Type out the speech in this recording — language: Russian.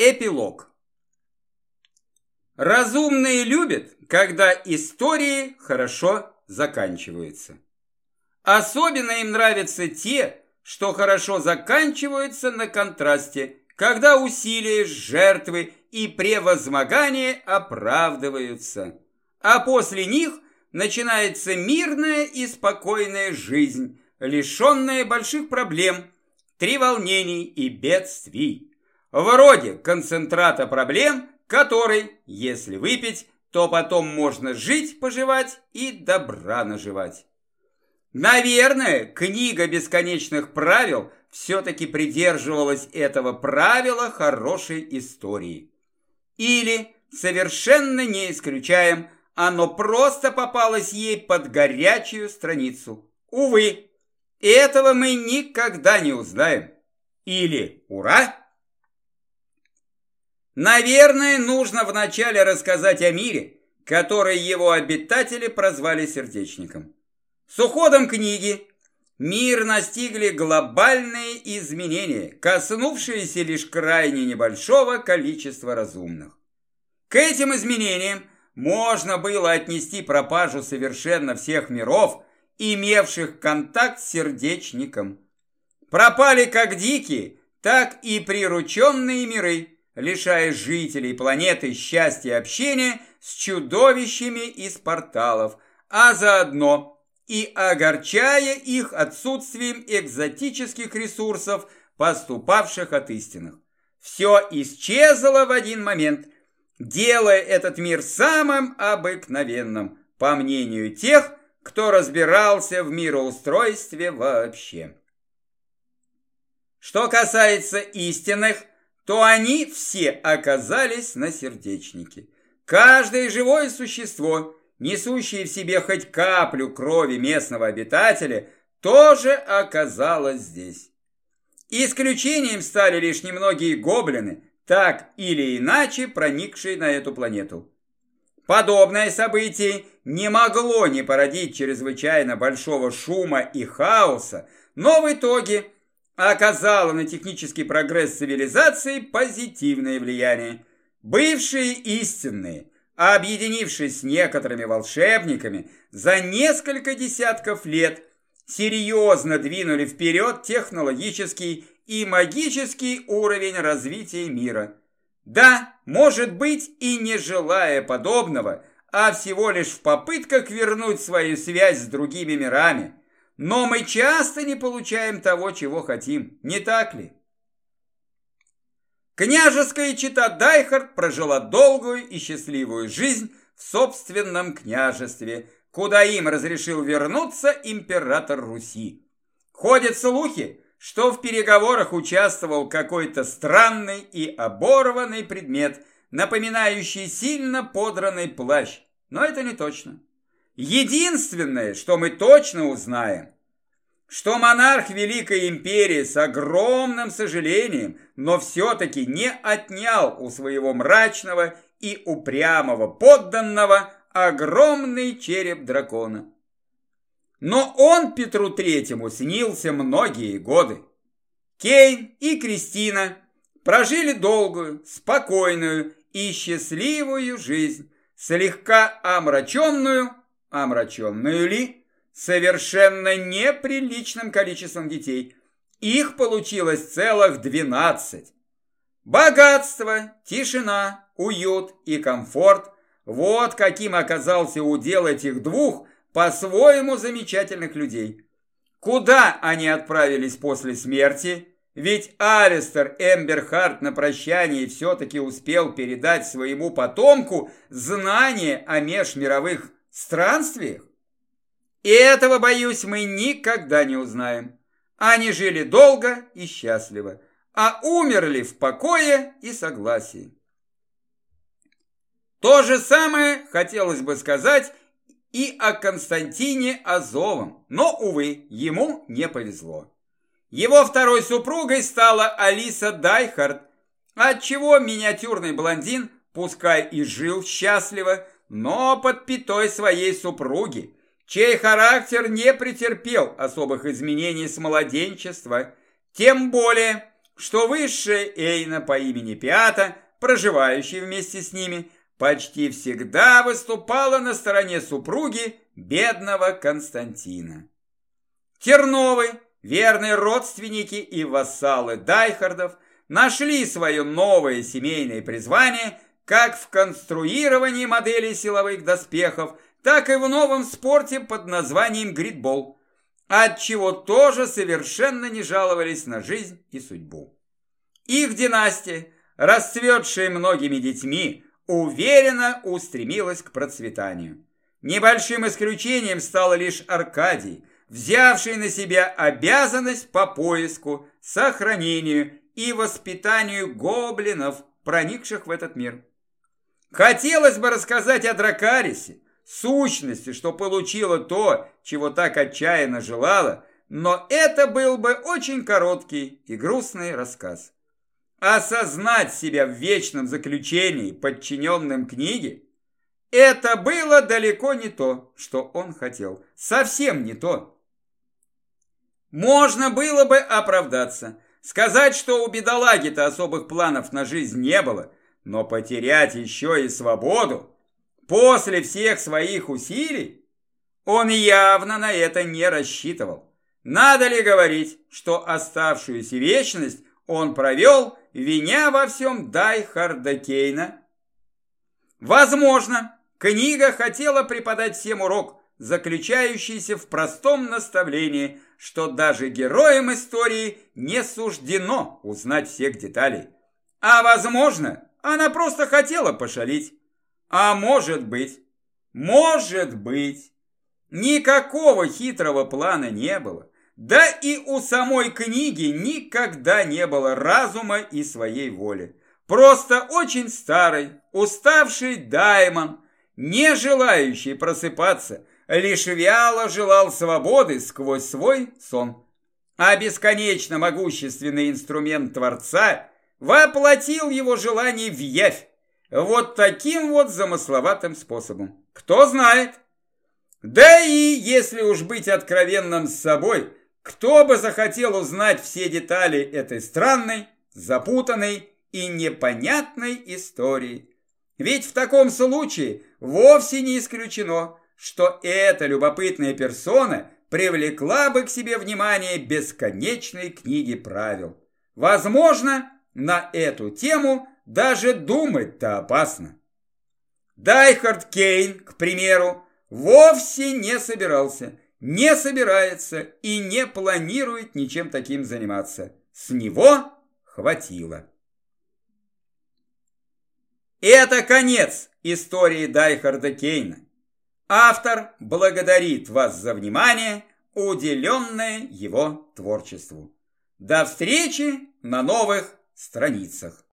Эпилог. Разумные любят, когда истории хорошо заканчиваются. Особенно им нравятся те, что хорошо заканчиваются на контрасте, когда усилия жертвы и превозмогание оправдываются. А после них начинается мирная и спокойная жизнь, лишенная больших проблем, треволнений и бедствий вроде концентрата проблем, который, если выпить, то потом можно жить, поживать и добра наживать. Наверное, книга бесконечных правил все-таки придерживалась этого правила хорошей истории. Или, совершенно не исключаем, оно просто попалось ей под горячую страницу. Увы, этого мы никогда не узнаем. Или, ура! Наверное, нужно вначале рассказать о мире, который его обитатели прозвали сердечником. С уходом книги мир настигли глобальные изменения, коснувшиеся лишь крайне небольшого количества разумных. К этим изменениям можно было отнести пропажу совершенно всех миров, имевших контакт с сердечником. Пропали как дикие, так и прирученные миры, лишая жителей планеты счастья общения с чудовищами из порталов, а заодно и огорчая их отсутствием экзотических ресурсов, поступавших от истинных. Все исчезло в один момент, делая этот мир самым обыкновенным, по мнению тех, кто разбирался в мироустройстве вообще. Что касается истинных, то они все оказались на сердечнике. Каждое живое существо, несущее в себе хоть каплю крови местного обитателя, тоже оказалось здесь. Исключением стали лишь немногие гоблины, так или иначе проникшие на эту планету. Подобное событие не могло не породить чрезвычайно большого шума и хаоса, но в итоге – оказала на технический прогресс цивилизации позитивное влияние. Бывшие истинные, объединившись с некоторыми волшебниками, за несколько десятков лет серьезно двинули вперед технологический и магический уровень развития мира. Да, может быть, и не желая подобного, а всего лишь в попытках вернуть свою связь с другими мирами – но мы часто не получаем того, чего хотим, не так ли? Княжеская чита Дайхард прожила долгую и счастливую жизнь в собственном княжестве, куда им разрешил вернуться император Руси. Ходят слухи, что в переговорах участвовал какой-то странный и оборванный предмет, напоминающий сильно подранный плащ, но это не точно. Единственное, что мы точно узнаем, что монарх Великой Империи с огромным сожалением, но все-таки не отнял у своего мрачного и упрямого подданного огромный череп дракона. Но он Петру Третьему снился многие годы. Кейн и Кристина прожили долгую, спокойную и счастливую жизнь, слегка омраченную омраченную ли, совершенно неприличным количеством детей. Их получилось целых двенадцать. Богатство, тишина, уют и комфорт – вот каким оказался удел этих двух по-своему замечательных людей. Куда они отправились после смерти? Ведь Алистер Эмберхарт на прощании все-таки успел передать своему потомку знания о межмировых странствиях? И этого, боюсь, мы никогда не узнаем. Они жили долго и счастливо, а умерли в покое и согласии. То же самое хотелось бы сказать и о Константине Азовом, но, увы, ему не повезло. Его второй супругой стала Алиса Дайхард, отчего миниатюрный блондин, пускай и жил счастливо, но под пятой своей супруги, чей характер не претерпел особых изменений с младенчества, тем более, что высшая Эйна по имени Пиата, проживающая вместе с ними, почти всегда выступала на стороне супруги бедного Константина. Терновы, верные родственники и вассалы Дайхардов, нашли свое новое семейное призвание как в конструировании моделей силовых доспехов, так и в новом спорте под названием гридбол, отчего тоже совершенно не жаловались на жизнь и судьбу. Их династия, расцветшая многими детьми, уверенно устремилась к процветанию. Небольшим исключением стал лишь Аркадий, взявший на себя обязанность по поиску, сохранению и воспитанию гоблинов, проникших в этот мир. Хотелось бы рассказать о Дракарисе, сущности, что получила то, чего так отчаянно желала, но это был бы очень короткий и грустный рассказ. Осознать себя в вечном заключении, подчиненным книге, это было далеко не то, что он хотел. Совсем не то. Можно было бы оправдаться, сказать, что у бедолаги-то особых планов на жизнь не было, но потерять еще и свободу после всех своих усилий, он явно на это не рассчитывал. Надо ли говорить, что оставшуюся вечность он провел виня во всем Дайхарда Кейна. Возможно, книга хотела преподать всем урок, заключающийся в простом наставлении, что даже героям истории не суждено узнать всех деталей. А возможно, она просто хотела пошалить. А может быть, может быть, никакого хитрого плана не было. Да и у самой книги никогда не было разума и своей воли. Просто очень старый, уставший даймон, не желающий просыпаться, лишь вяло желал свободы сквозь свой сон. А бесконечно могущественный инструмент Творца воплотил его желание в явь. Вот таким вот замысловатым способом. Кто знает? Да и, если уж быть откровенным с собой, кто бы захотел узнать все детали этой странной, запутанной и непонятной истории? Ведь в таком случае вовсе не исключено, что эта любопытная персона привлекла бы к себе внимание бесконечной книги правил. Возможно, на эту тему даже думать-то опасно. Дайхард Кейн, к примеру, вовсе не собирался – не собирается и не планирует ничем таким заниматься. С него хватило. Это конец истории Дайхарда Кейна. Автор благодарит вас за внимание, уделенное его творчеству. До встречи на новых страницах.